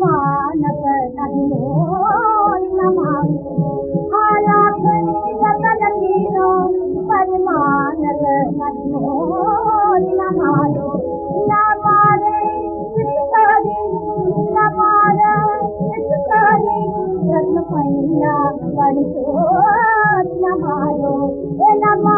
मानक ननो नमानी न मानी न